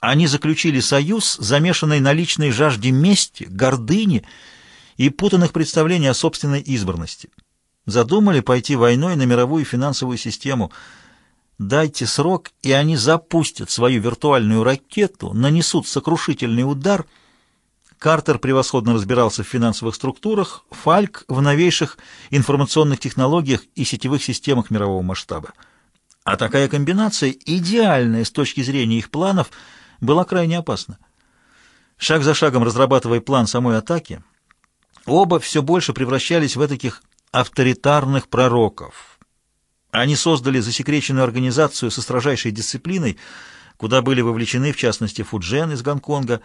Они заключили союз, замешанный на личной жажде мести, гордыни и путанных представлений о собственной избранности. Задумали пойти войной на мировую финансовую систему. Дайте срок, и они запустят свою виртуальную ракету, нанесут сокрушительный удар. Картер превосходно разбирался в финансовых структурах, Фальк в новейших информационных технологиях и сетевых системах мирового масштаба. А такая комбинация, идеальная с точки зрения их планов, была крайне опасна. Шаг за шагом разрабатывая план самой атаки, оба все больше превращались в таких авторитарных пророков. Они создали засекреченную организацию со строжайшей дисциплиной, куда были вовлечены, в частности, Фуджен из Гонконга,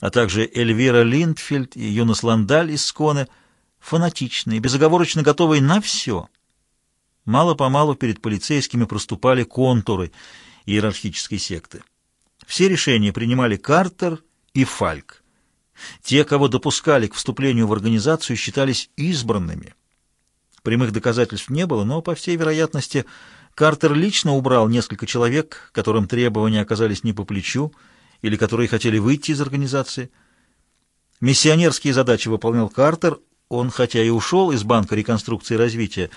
а также Эльвира Линдфельд и Юнос Ландаль из Сконе, фанатичные, безоговорочно готовые на все. Мало-помалу перед полицейскими проступали контуры иерархической секты. Все решения принимали Картер и Фальк. Те, кого допускали к вступлению в организацию, считались избранными – Прямых доказательств не было, но, по всей вероятности, Картер лично убрал несколько человек, которым требования оказались не по плечу или которые хотели выйти из организации. Миссионерские задачи выполнял Картер, он хотя и ушел из Банка реконструкции и развития,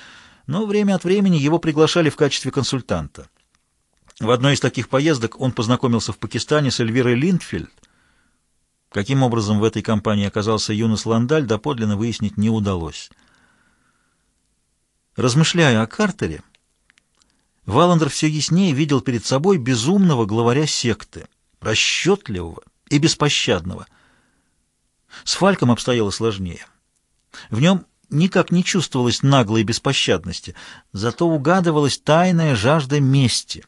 но время от времени его приглашали в качестве консультанта. В одной из таких поездок он познакомился в Пакистане с Эльвирой Линдфельд. Каким образом в этой компании оказался Юнос Ландаль, доподлинно выяснить не удалось. Размышляя о Картере, Валандер все яснее видел перед собой безумного главаря секты, расчетливого и беспощадного. С Фальком обстояло сложнее. В нем никак не чувствовалось наглой беспощадности, зато угадывалась тайная жажда мести.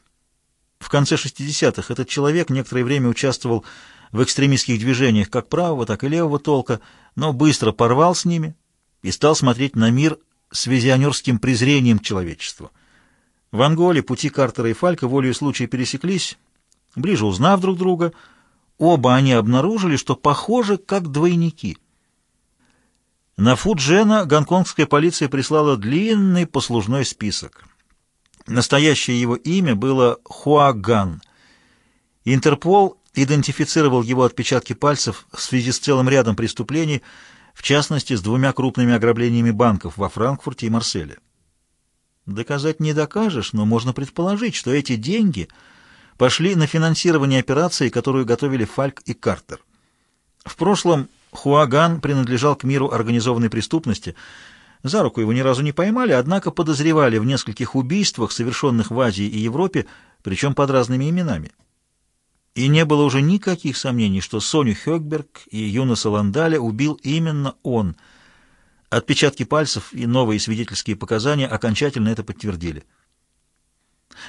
В конце 60-х этот человек некоторое время участвовал в экстремистских движениях как правого, так и левого толка, но быстро порвал с ними и стал смотреть на мир с визионерским презрением к человечеству. В Анголе пути Картера и Фалька волею случая пересеклись, ближе узнав друг друга, оба они обнаружили, что похожи как двойники. На Фуджена гонконгская полиция прислала длинный послужной список. Настоящее его имя было Хуаган. Интерпол идентифицировал его отпечатки пальцев в связи с целым рядом преступлений, в частности, с двумя крупными ограблениями банков во Франкфурте и Марселе. Доказать не докажешь, но можно предположить, что эти деньги пошли на финансирование операции, которую готовили Фальк и Картер. В прошлом Хуаган принадлежал к миру организованной преступности. За руку его ни разу не поймали, однако подозревали в нескольких убийствах, совершенных в Азии и Европе, причем под разными именами. И не было уже никаких сомнений, что Соню Хёкберг и Юноса Ландаля убил именно он. Отпечатки пальцев и новые свидетельские показания окончательно это подтвердили.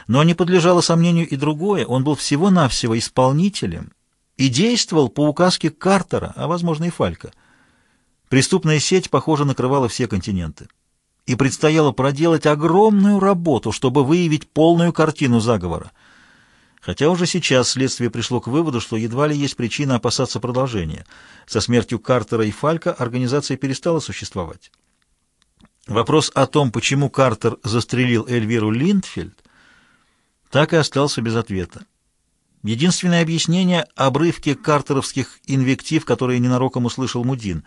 Но не подлежало сомнению и другое. Он был всего-навсего исполнителем и действовал по указке Картера, а, возможно, и Фалька. Преступная сеть, похоже, накрывала все континенты. И предстояло проделать огромную работу, чтобы выявить полную картину заговора — Хотя уже сейчас следствие пришло к выводу, что едва ли есть причина опасаться продолжения. Со смертью Картера и Фалька организация перестала существовать. Вопрос о том, почему Картер застрелил Эльвиру Линдфельд, так и остался без ответа. Единственное объяснение — обрывки картеровских инвектив, которые ненароком услышал Мудин.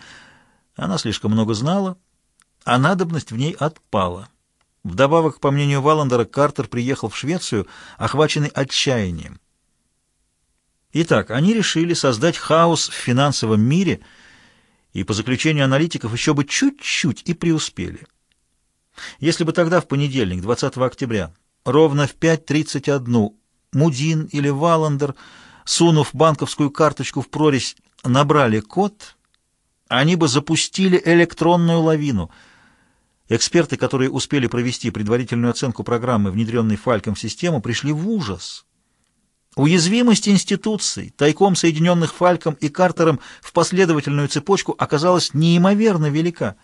Она слишком много знала, а надобность в ней отпала. Вдобавок, по мнению Валандера, Картер приехал в Швецию, охваченный отчаянием. Итак, они решили создать хаос в финансовом мире, и по заключению аналитиков еще бы чуть-чуть и преуспели. Если бы тогда, в понедельник, 20 октября, ровно в 5.31 Мудин или Валандер, сунув банковскую карточку в прорезь, набрали код, они бы запустили электронную лавину — Эксперты, которые успели провести предварительную оценку программы, внедренной Фальком в систему, пришли в ужас. Уязвимость институций, тайком соединенных Фальком и Картером в последовательную цепочку, оказалась неимоверно велика.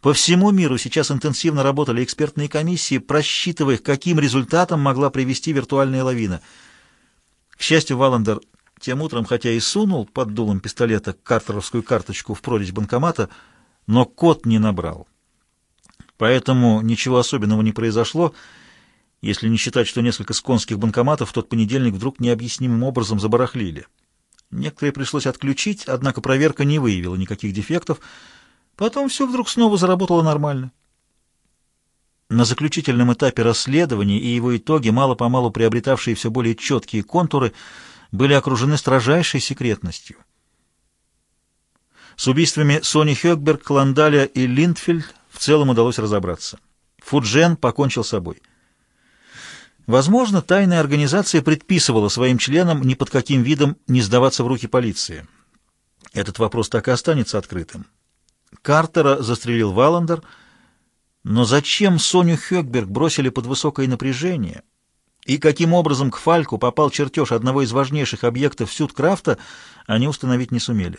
По всему миру сейчас интенсивно работали экспертные комиссии, просчитывая, каким результатам могла привести виртуальная лавина. К счастью, Валандер тем утром, хотя и сунул под дулом пистолета картеровскую карточку в прорезь банкомата, но код не набрал. Поэтому ничего особенного не произошло, если не считать, что несколько сконских банкоматов в тот понедельник вдруг необъяснимым образом забарахлили. Некоторые пришлось отключить, однако проверка не выявила никаких дефектов. Потом все вдруг снова заработало нормально. На заключительном этапе расследования и его итоги, мало-помалу приобретавшие все более четкие контуры, были окружены строжайшей секретностью. С убийствами Сони Хёкберг, Кландаля и Линдфельд в целом удалось разобраться. Фуджен покончил с собой. Возможно, тайная организация предписывала своим членам ни под каким видом не сдаваться в руки полиции. Этот вопрос так и останется открытым. Картера застрелил Валандер, но зачем Соню Хёкберг бросили под высокое напряжение? И каким образом к Фальку попал чертеж одного из важнейших объектов Сюдкрафта, они установить не сумели.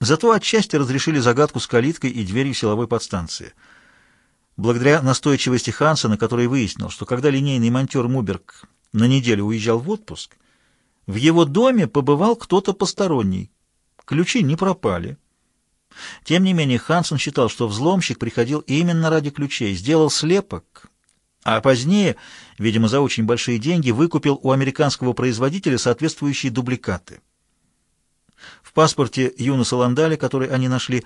Зато отчасти разрешили загадку с калиткой и дверью силовой подстанции — Благодаря настойчивости Хансена, который выяснил, что когда линейный монтер Муберг на неделю уезжал в отпуск, в его доме побывал кто-то посторонний. Ключи не пропали. Тем не менее, Хансен считал, что взломщик приходил именно ради ключей, сделал слепок, а позднее, видимо, за очень большие деньги, выкупил у американского производителя соответствующие дубликаты. В паспорте Юнуса Ландаля, который они нашли,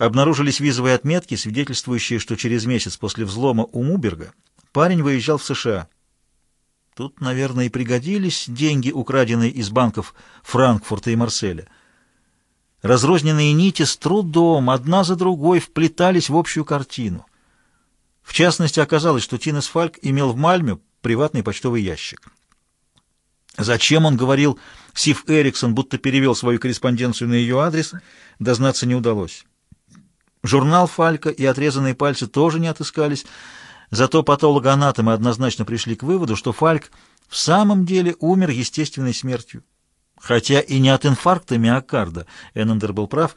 Обнаружились визовые отметки, свидетельствующие, что через месяц после взлома у Муберга парень выезжал в США. Тут, наверное, и пригодились деньги, украденные из банков Франкфурта и Марселя. Разрозненные нити с трудом, одна за другой, вплетались в общую картину. В частности, оказалось, что Тинес Фальк имел в Мальме приватный почтовый ящик. Зачем он говорил Сив Эриксон, будто перевел свою корреспонденцию на ее адрес, дознаться не удалось. Журнал Фалька и отрезанные пальцы тоже не отыскались, зато патологоанатомы однозначно пришли к выводу, что Фальк в самом деле умер естественной смертью. Хотя и не от инфаркта миокарда, Эннендер был прав,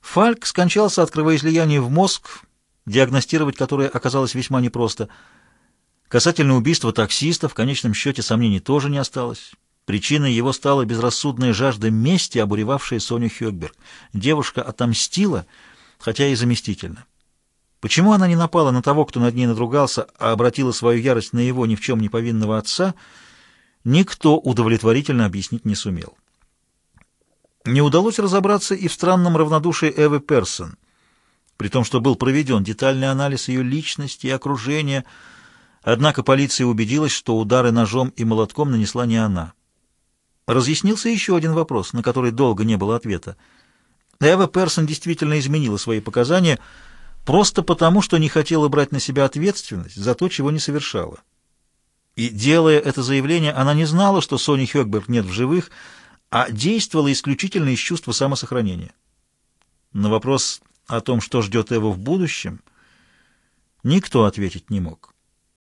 Фальк скончался от кровоизлияния в мозг, диагностировать которое оказалось весьма непросто. Касательно убийства таксиста, в конечном счете сомнений тоже не осталось. Причиной его стала безрассудная жажда мести, обуревавшая Соню Хёкберг. Девушка отомстила — хотя и заместительно. Почему она не напала на того, кто над ней надругался, а обратила свою ярость на его ни в чем не повинного отца, никто удовлетворительно объяснить не сумел. Не удалось разобраться и в странном равнодушии Эвы Персон, при том, что был проведен детальный анализ ее личности и окружения, однако полиция убедилась, что удары ножом и молотком нанесла не она. Разъяснился еще один вопрос, на который долго не было ответа. Эва Персон действительно изменила свои показания просто потому, что не хотела брать на себя ответственность за то, чего не совершала. И, делая это заявление, она не знала, что Сони Хёкберг нет в живых, а действовала исключительно из чувства самосохранения. На вопрос о том, что ждет Эва в будущем, никто ответить не мог.